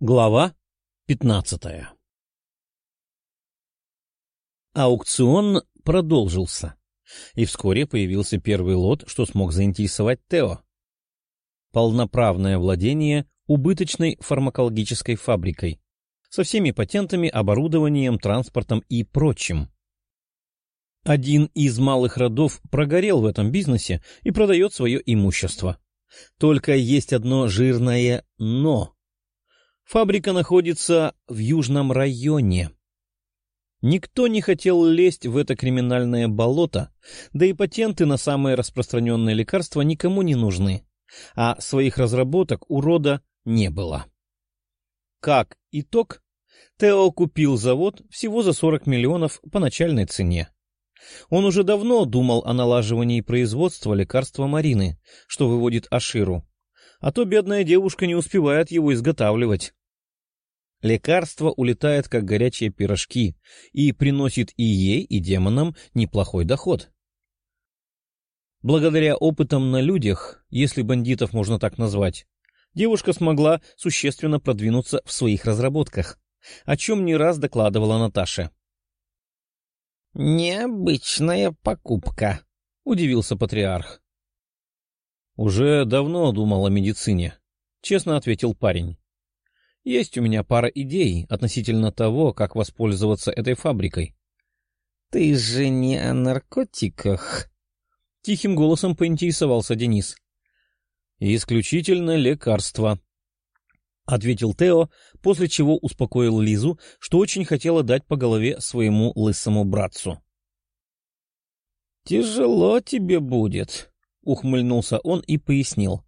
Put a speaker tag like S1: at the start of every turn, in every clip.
S1: Глава пятнадцатая Аукцион продолжился, и вскоре появился первый лот, что смог заинтересовать Тео. Полноправное владение убыточной фармакологической фабрикой со всеми патентами, оборудованием, транспортом и прочим. Один из малых родов прогорел в этом бизнесе и продает свое имущество. Только есть одно жирное «но». Фабрика находится в южном районе. Никто не хотел лезть в это криминальное болото, да и патенты на самые распространенные лекарства никому не нужны, а своих разработок у рода не было. Как итог, Тео купил завод всего за 40 миллионов по начальной цене. Он уже давно думал о налаживании производства лекарства Марины, что выводит Аширу, а то бедная девушка не успевает его изготавливать. Лекарство улетает, как горячие пирожки, и приносит и ей, и демонам неплохой доход. Благодаря опытам на людях, если бандитов можно так назвать, девушка смогла существенно продвинуться в своих разработках, о чем не раз докладывала Наташа.
S2: «Необычная покупка», — удивился патриарх.
S1: «Уже давно думал о медицине», — честно ответил парень. «Есть у меня пара идей относительно того, как воспользоваться этой фабрикой».
S2: «Ты же не о наркотиках?»
S1: — тихим голосом поинтересовался Денис. «Исключительно лекарства», — ответил Тео, после чего успокоил Лизу, что очень хотела дать по голове своему лысому братцу.
S2: «Тяжело тебе будет», — ухмыльнулся он и пояснил.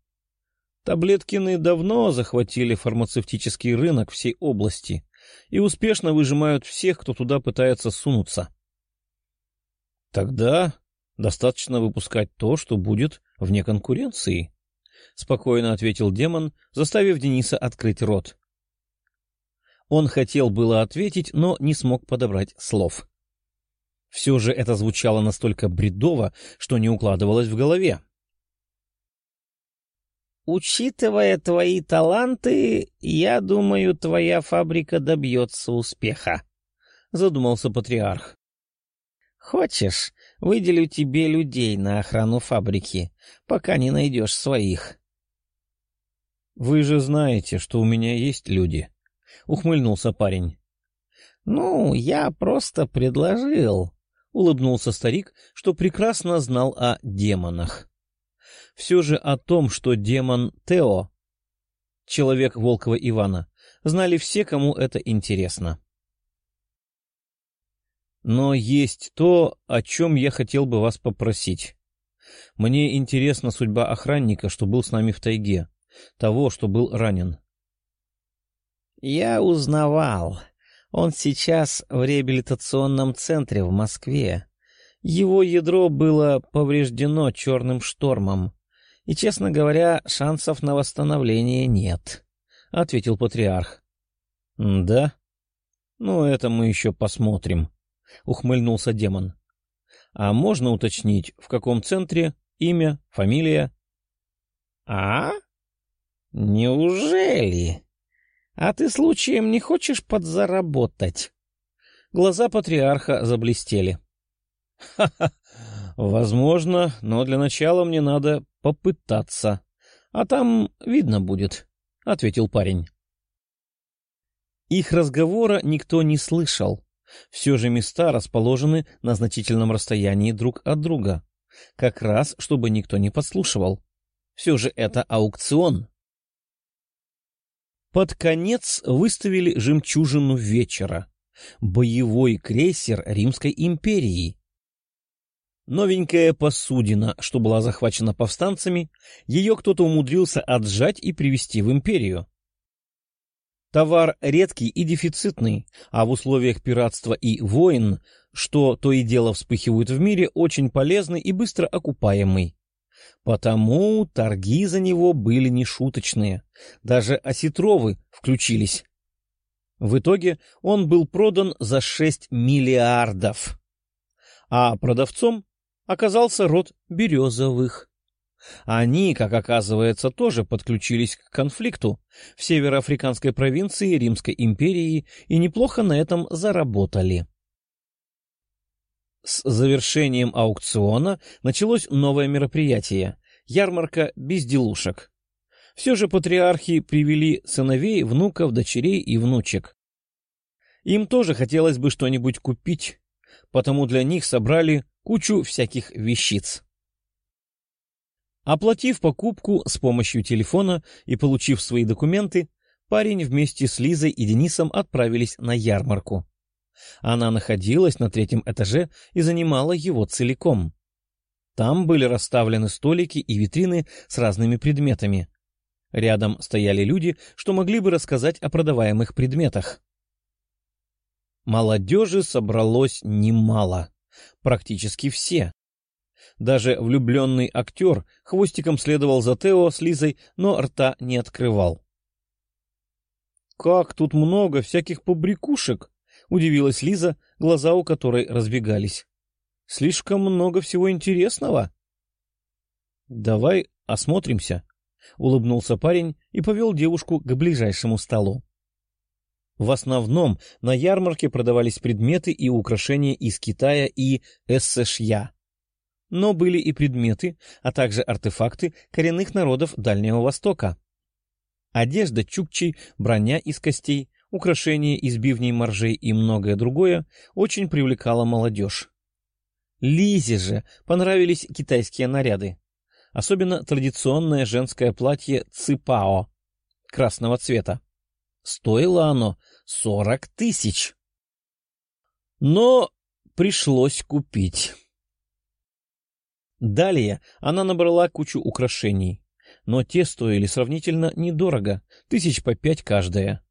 S2: «Таблеткины давно захватили фармацевтический рынок всей области и успешно выжимают всех, кто туда пытается сунуться».
S1: «Тогда достаточно выпускать то, что будет вне конкуренции», — спокойно ответил демон, заставив Дениса открыть рот. Он хотел было ответить, но не смог подобрать слов. Все же это звучало настолько бредово, что не укладывалось в голове.
S2: «Учитывая твои таланты, я думаю, твоя фабрика добьется успеха», — задумался патриарх. «Хочешь, выделю тебе людей на охрану фабрики, пока не найдешь своих?»
S1: «Вы же знаете, что у меня есть люди», — ухмыльнулся парень.
S2: «Ну, я просто предложил», — улыбнулся старик, что прекрасно знал о демонах.
S1: Все же о том, что демон Тео, человек Волкова Ивана, знали все, кому это интересно. Но есть то, о чем я хотел бы вас попросить. Мне интересна судьба охранника, что был с нами в тайге, того, что был ранен.
S2: — Я узнавал. Он сейчас в реабилитационном центре в Москве. Его ядро было повреждено черным штормом. И, честно говоря, шансов на восстановление нет, — ответил патриарх.
S1: — Да? Ну, это мы еще посмотрим, — ухмыльнулся демон. — А можно уточнить, в каком центре, имя, фамилия?
S2: — А? Неужели? А ты случаем не хочешь подзаработать?
S1: Глаза патриарха заблестели. «Ха — возможно, но для начала мне надо попытаться. А там видно будет, — ответил парень. Их разговора никто не слышал. Все же места расположены на значительном расстоянии друг от друга. Как раз, чтобы никто не подслушивал. Все же это аукцион. Под конец выставили жемчужину вечера — боевой крейсер Римской империи. Новенькая посудина, что была захвачена повстанцами, ее кто-то умудрился отжать и привезти в империю. Товар редкий и дефицитный, а в условиях пиратства и войн, что то и дело вспыхивают в мире, очень полезный и быстро окупаемый. Потому торги за него были нешуточные. Даже осетровы включились. В итоге он был продан за 6 миллиардов. А продавцом оказался род Березовых. Они, как оказывается, тоже подключились к конфликту в североафриканской провинции Римской империи и неплохо на этом заработали. С завершением аукциона началось новое мероприятие — ярмарка безделушек. Все же патриархи привели сыновей, внуков, дочерей и внучек. Им тоже хотелось бы что-нибудь купить, потому для них собрали кучу всяких вещиц. Оплатив покупку с помощью телефона и получив свои документы, парень вместе с Лизой и Денисом отправились на ярмарку. Она находилась на третьем этаже и занимала его целиком. Там были расставлены столики и витрины с разными предметами. Рядом стояли люди, что могли бы рассказать о продаваемых предметах. Молодежи собралось немало, практически все. Даже влюбленный актер хвостиком следовал за Тео с Лизой, но рта не открывал. «Как тут много всяких побрякушек!» — удивилась Лиза, глаза у которой разбегались. «Слишком много всего интересного». «Давай осмотримся», — улыбнулся парень и повел девушку к ближайшему столу. В основном на ярмарке продавались предметы и украшения из Китая и ССШЯ. Но были и предметы, а также артефакты коренных народов Дальнего Востока. Одежда чукчей, броня из костей, украшения из бивней моржей и многое другое очень привлекало молодежь. Лизе же понравились китайские наряды, особенно традиционное женское платье ципао красного цвета. Стоило оно сорок тысяч. Но пришлось купить. Далее она набрала кучу украшений, но те стоили сравнительно недорого, тысяч по пять каждая.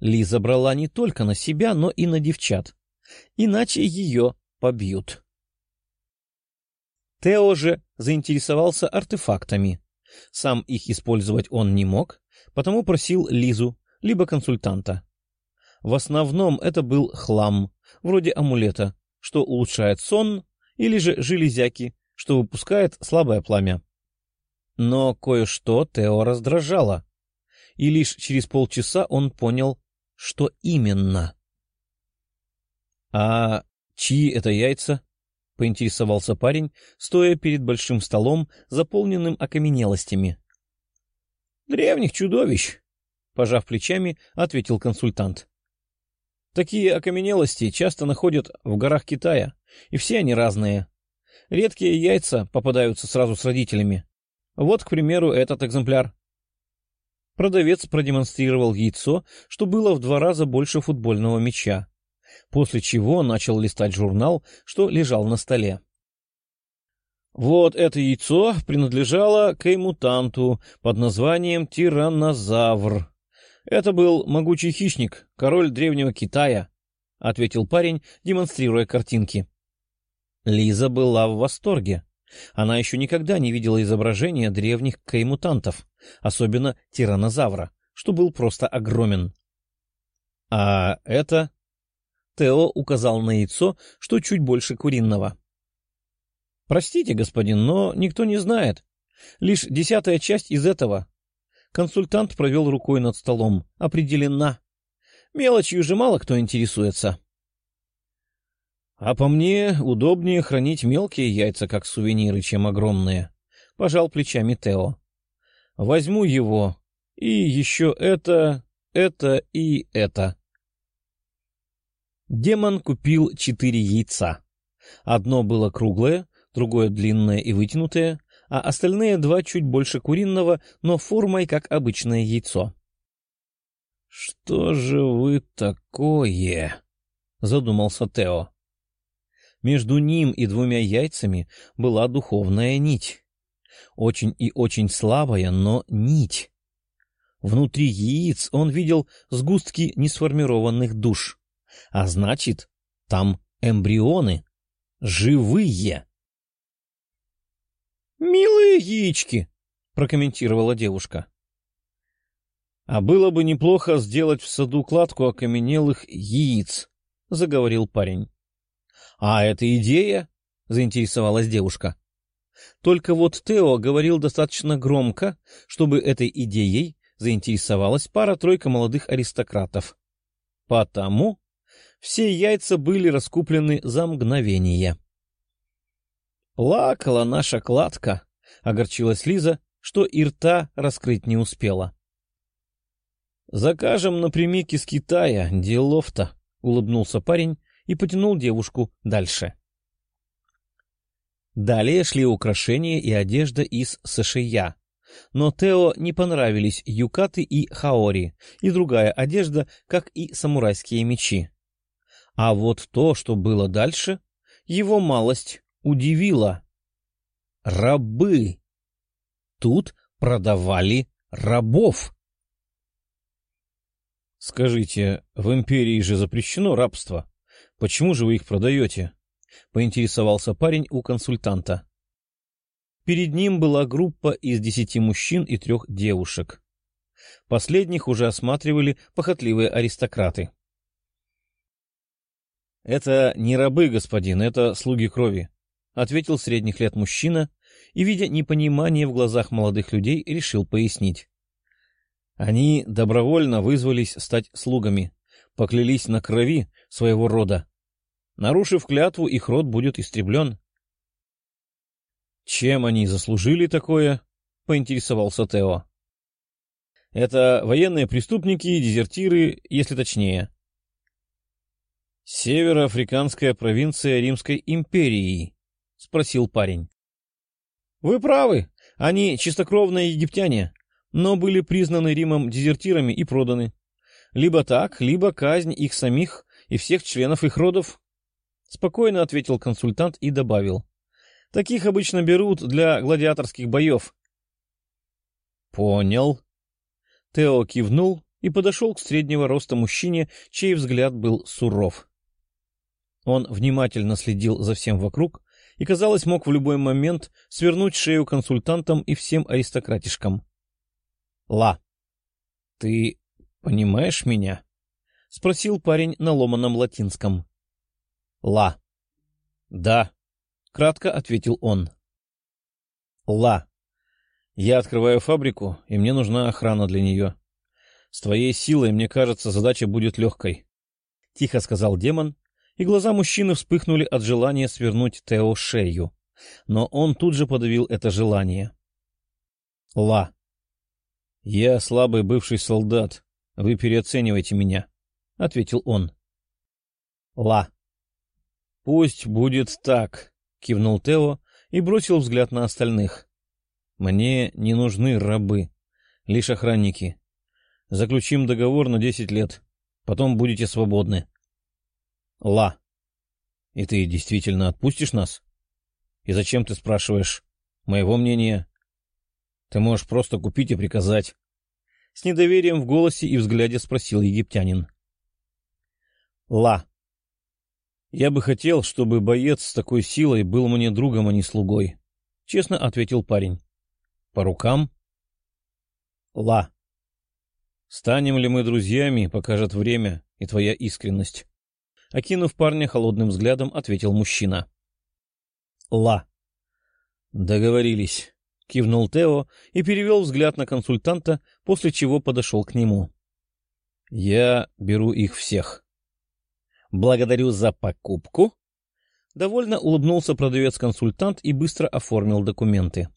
S1: Лиза брала не только на себя, но и на девчат, иначе ее побьют. Тео же заинтересовался артефактами. Сам их использовать он не мог, потому просил Лизу, либо консультанта. В основном это был хлам, вроде амулета, что улучшает сон, или же железяки, что выпускает слабое пламя. Но кое-что Тео раздражало, и лишь через полчаса он понял, что именно. — А чьи это яйца? — поинтересовался парень, стоя перед большим столом, заполненным окаменелостями. — Древних чудовищ, — пожав плечами, ответил консультант. Такие окаменелости часто находят в горах Китая, и все они разные. Редкие яйца попадаются сразу с родителями. Вот, к примеру, этот экземпляр. Продавец продемонстрировал яйцо, что было в два раза больше футбольного мяча, после чего начал листать журнал, что лежал на столе. Вот это яйцо принадлежало каймутанту под названием тираннозавр. Это был могучий хищник, король древнего Китая, — ответил парень, демонстрируя картинки. Лиза была в восторге. Она еще никогда не видела изображения древних каймутантов, особенно тиранозавра, что был просто огромен. — А это... Тео указал на яйцо, что чуть больше куриного. — Простите, господин, но никто не знает. Лишь десятая часть из этого, Консультант провел рукой над столом. Определена. Мелочью же мало кто интересуется. А по мне удобнее хранить мелкие яйца как сувениры, чем огромные. Пожал плечами Тео. Возьму его. И еще это, это и это. Демон купил четыре яйца. Одно было круглое, другое длинное и вытянутое, а остальные два чуть больше куриного, но формой, как обычное яйцо. — Что же вы такое? — задумался Тео. Между ним и двумя яйцами была духовная нить. Очень и очень слабая, но нить. Внутри яиц он видел сгустки несформированных душ. А значит, там эмбрионы. Живые. «Милые яички!» — прокомментировала девушка. «А было бы неплохо сделать в саду кладку окаменелых яиц», — заговорил парень. «А это идея?» — заинтересовалась девушка. Только вот Тео говорил достаточно громко, чтобы этой идеей заинтересовалась пара-тройка молодых аристократов. Потому все яйца были раскуплены за мгновение. Плакала наша кладка, — огорчилась Лиза, что и рта раскрыть не успела. — Закажем напрямик из Китая, делов-то, — улыбнулся парень и потянул девушку дальше. Далее шли украшения и одежда из США. Но Тео не понравились юкаты и хаори, и другая одежда, как и самурайские мечи. А вот то, что было дальше, его малость удивило. Рабы! Тут продавали рабов! Скажите, в империи же запрещено рабство. Почему же вы их продаете? — поинтересовался парень у консультанта. Перед ним была группа из десяти мужчин и трех девушек. Последних уже осматривали похотливые аристократы. — Это не рабы, господин, это слуги крови, — ответил средних лет мужчина и, видя непонимание в глазах молодых людей, решил пояснить. Они добровольно вызвались стать слугами, поклялись на крови своего рода. Нарушив клятву, их род будет истреблен. — Чем они заслужили такое? — поинтересовался Тео. — Это военные преступники дезертиры, если точнее. Североафриканская провинция Римской империи, — спросил парень. — Вы правы, они чистокровные египтяне, но были признаны Римом дезертирами и проданы. Либо так, либо казнь их самих и всех членов их родов. Спокойно ответил консультант и добавил. Таких обычно берут для гладиаторских боев. — Понял. Тео кивнул и подошел к среднего роста мужчине, чей взгляд был суров. Он внимательно следил за всем вокруг и, казалось, мог в любой момент свернуть шею консультантам и всем аристократишкам. — Ла, ты понимаешь меня? — спросил парень на ломаном латинском. — Ла. — Да, — кратко ответил он. — Ла. Я открываю фабрику, и мне нужна охрана для нее. С твоей силой, мне кажется, задача будет легкой. — тихо сказал демон, и глаза мужчины вспыхнули от желания свернуть Тео шею. Но он тут же подавил это желание. — Ла. — Я слабый бывший солдат. Вы переоцениваете меня, — ответил он. — Ла. — Пусть будет так, — кивнул Тео и бросил взгляд на остальных. — Мне не нужны рабы, лишь охранники. Заключим договор на десять лет, потом будете свободны. — Ла. И ты действительно отпустишь нас? И зачем ты спрашиваешь моего мнения? Ты можешь просто купить и приказать. С недоверием в голосе и взгляде спросил египтянин. Ла. Я бы хотел, чтобы боец с такой силой был мне другом, а не слугой. Честно ответил парень. По рукам? Ла. Станем ли мы друзьями, покажет время и твоя искренность. Окинув парня холодным взглядом, ответил мужчина. «Ла». «Договорились», — кивнул Тео и перевел взгляд на консультанта, после чего подошел к нему. «Я беру их всех». «Благодарю за покупку». Довольно улыбнулся продавец-консультант и быстро оформил документы.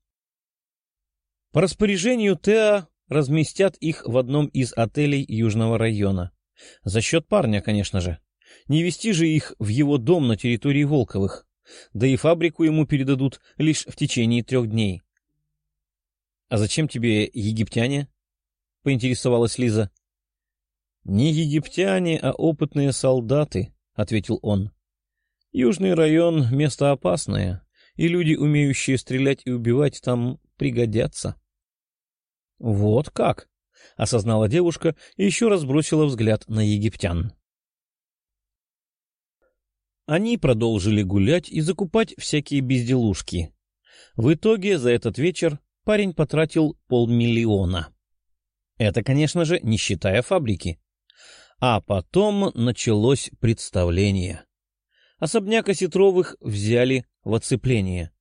S1: По распоряжению Тео разместят их в одном из отелей Южного района. За счет парня, конечно же. Не вести же их в его дом на территории Волковых. Да и фабрику ему передадут лишь в течение трех дней. — А зачем тебе египтяне? — поинтересовалась Лиза. — Не египтяне, а опытные солдаты, — ответил он. — Южный район — место опасное, и люди, умеющие стрелять и убивать, там пригодятся. — Вот как! — осознала девушка и еще раз бросила взгляд на египтян. Они продолжили гулять и закупать всякие безделушки. В итоге за этот вечер парень потратил полмиллиона. Это, конечно же, не считая фабрики. А потом началось представление. Особняк Осетровых взяли в оцепление.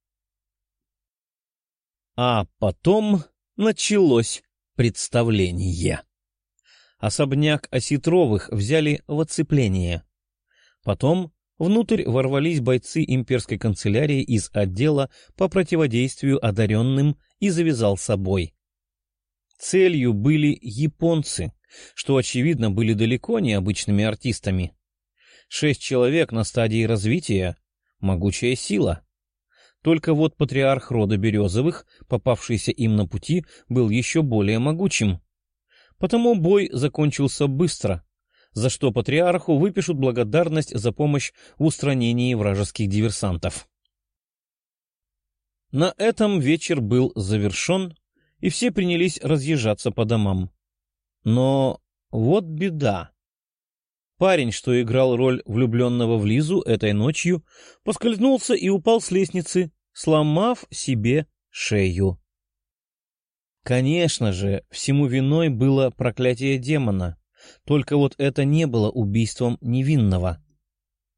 S1: А потом началось представление. Особняк Осетровых взяли в оцепление. Потом внутрь ворвались бойцы имперской канцелярии из отдела по противодействию одаренным и завязал собой. Целью были японцы, что, очевидно, были далеко не обычными артистами. Шесть человек на стадии развития — могучая сила. Только вот патриарх рода Березовых, попавшийся им на пути, был еще более могучим. Потому бой закончился быстро, за что патриарху выпишут благодарность за помощь в устранении вражеских диверсантов. На этом вечер был завершен, и все принялись разъезжаться по домам. Но вот беда. Парень, что играл роль влюбленного в Лизу этой ночью, поскользнулся и упал с лестницы, сломав себе шею. Конечно же, всему виной было проклятие демона, только вот это не было убийством невинного.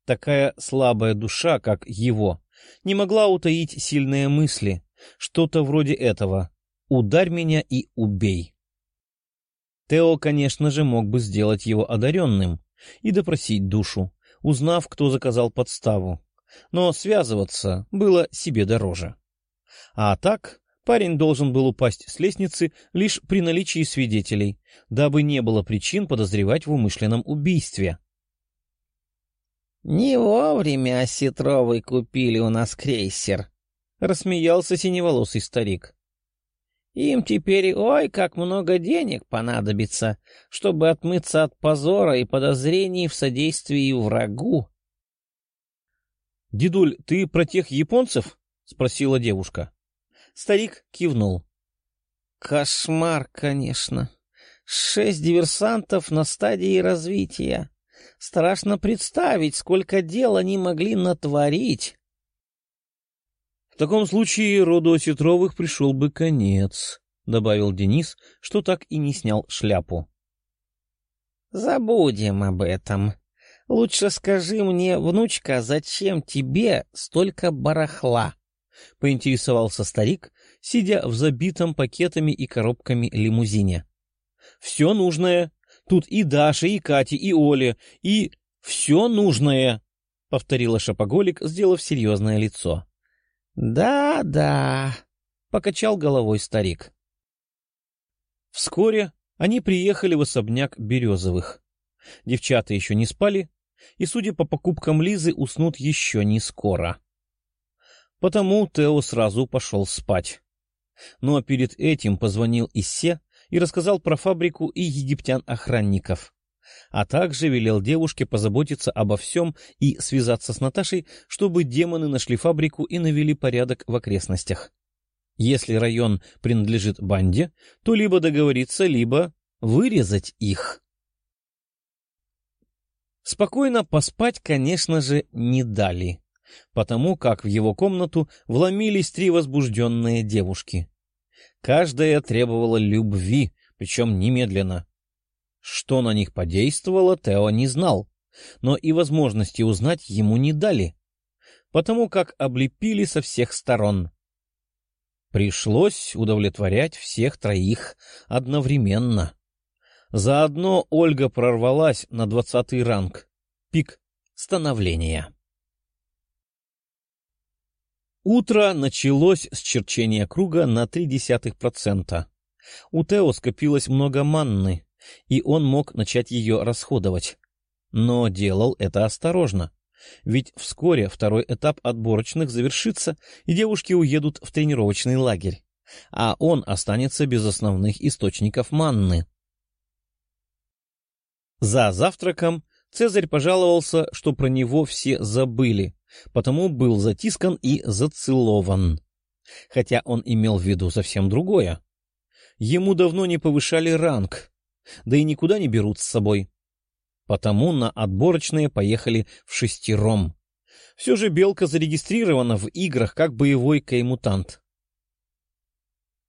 S1: Такая слабая душа, как его, не могла утаить сильные мысли, что-то вроде этого «ударь меня и убей». Тео, конечно же, мог бы сделать его одаренным и допросить душу, узнав, кто заказал подставу. Но связываться было себе дороже. А так, парень должен был упасть с лестницы лишь при наличии свидетелей, дабы не было причин подозревать в умышленном убийстве.
S2: «Не вовремя Осетровой купили у нас крейсер», — рассмеялся синеволосый старик. Им теперь ой, как много денег понадобится, чтобы отмыться от позора и подозрений в содействии врагу.
S1: — Дедуль, ты про тех японцев? — спросила девушка. Старик кивнул.
S2: — Кошмар, конечно. Шесть диверсантов на стадии развития. Страшно представить, сколько дел они могли натворить.
S1: В таком случае роду Осетровых пришел бы конец, — добавил Денис, что так и не снял шляпу.
S2: — Забудем об этом. Лучше скажи мне, внучка, зачем тебе столько барахла?
S1: — поинтересовался старик, сидя в забитом пакетами и коробками лимузине. — Все нужное. Тут и Даша, и Катя, и Оля, и... Все нужное, — повторила шапоголик, сделав серьезное лицо.
S2: «Да, да», — покачал головой старик.
S1: Вскоре они приехали в особняк Березовых. Девчата еще не спали, и, судя по покупкам Лизы, уснут еще не скоро. Потому Тео сразу пошел спать. Но перед этим позвонил Иссе и рассказал про фабрику и египтян-охранников а также велел девушке позаботиться обо всем и связаться с Наташей, чтобы демоны нашли фабрику и навели порядок в окрестностях. Если район принадлежит банде, то либо договориться, либо вырезать их. Спокойно поспать, конечно же, не дали, потому как в его комнату вломились три возбужденные девушки. Каждая требовала любви, причем немедленно. Что на них подействовало, Тео не знал, но и возможности узнать ему не дали, потому как облепили со всех сторон. Пришлось удовлетворять всех троих одновременно. Заодно Ольга прорвалась на двадцатый ранг, пик становления. Утро началось с черчения круга на 0,3%. У Тео скопилось много манны, и он мог начать ее расходовать. Но делал это осторожно, ведь вскоре второй этап отборочных завершится, и девушки уедут в тренировочный лагерь, а он останется без основных источников манны. За завтраком Цезарь пожаловался, что про него все забыли, потому был затискан и зацелован. Хотя он имел в виду совсем другое. Ему давно не повышали ранг, да и никуда не берут с собой. Потому на отборочные поехали в шестером. Все же Белка зарегистрирована в играх как боевой каймутант.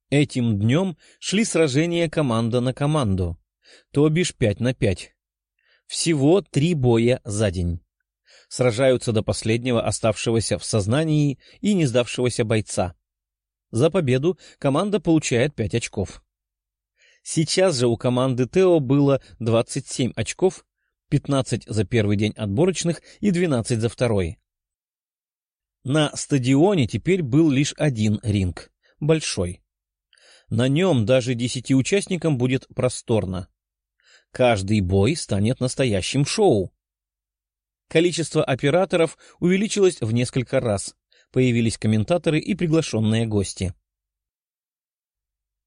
S1: Этим днем шли сражения команда на команду, то бишь пять на пять. Всего три боя за день. Сражаются до последнего оставшегося в сознании и не сдавшегося бойца. За победу команда получает 5 очков. Сейчас же у команды Тео было 27 очков, 15 за первый день отборочных и 12 за второй. На стадионе теперь был лишь один ринг, большой. На нем даже десяти участникам будет просторно. Каждый бой станет настоящим шоу. Количество операторов увеличилось в несколько раз. Появились комментаторы и приглашенные гости.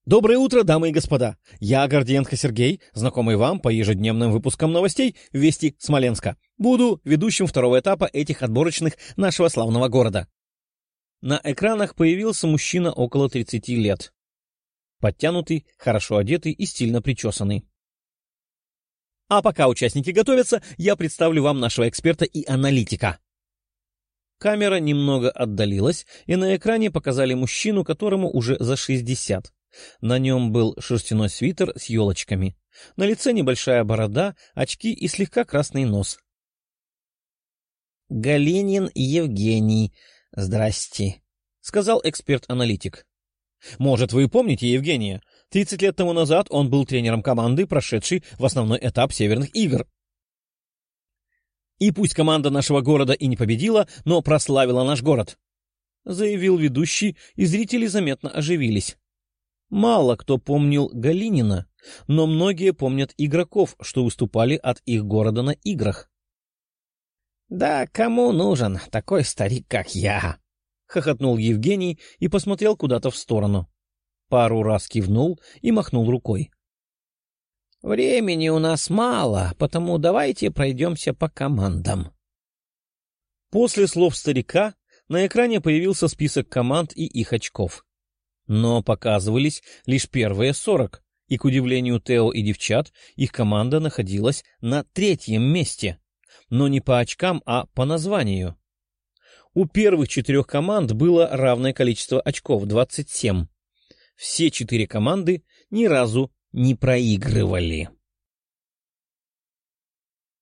S1: Доброе утро, дамы и господа! Я Гордиенко Сергей, знакомый вам по ежедневным выпускам новостей «Вести Смоленска». Буду ведущим второго этапа этих отборочных нашего славного города. На экранах появился мужчина около 30 лет. Подтянутый, хорошо одетый и стильно причесанный. А пока участники готовятся, я представлю вам нашего эксперта и аналитика. Камера немного отдалилась, и на экране показали мужчину, которому уже за 60. На нем был шерстяной свитер с елочками. На лице небольшая борода, очки и слегка красный нос.
S2: «Галинин Евгений. Здрасте», — сказал эксперт-аналитик.
S1: «Может, вы помните Евгения? Тридцать лет тому назад он был тренером команды, прошедшей в основной этап Северных игр. И пусть команда нашего города и не победила, но прославила наш город», — заявил ведущий, и зрители заметно оживились. Мало кто помнил Галинина, но многие помнят игроков, что выступали от их города на играх.
S2: «Да кому нужен такой старик, как я?» — хохотнул Евгений и посмотрел куда-то в сторону. Пару раз кивнул и махнул рукой. «Времени у нас мало, потому давайте пройдемся по командам».
S1: После слов старика на экране появился список команд и их очков. Но показывались лишь первые сорок, и, к удивлению Тео и девчат, их команда находилась на третьем месте, но не по очкам, а по названию. У первых четырех команд было равное количество очков — 27. Все четыре команды ни разу не проигрывали.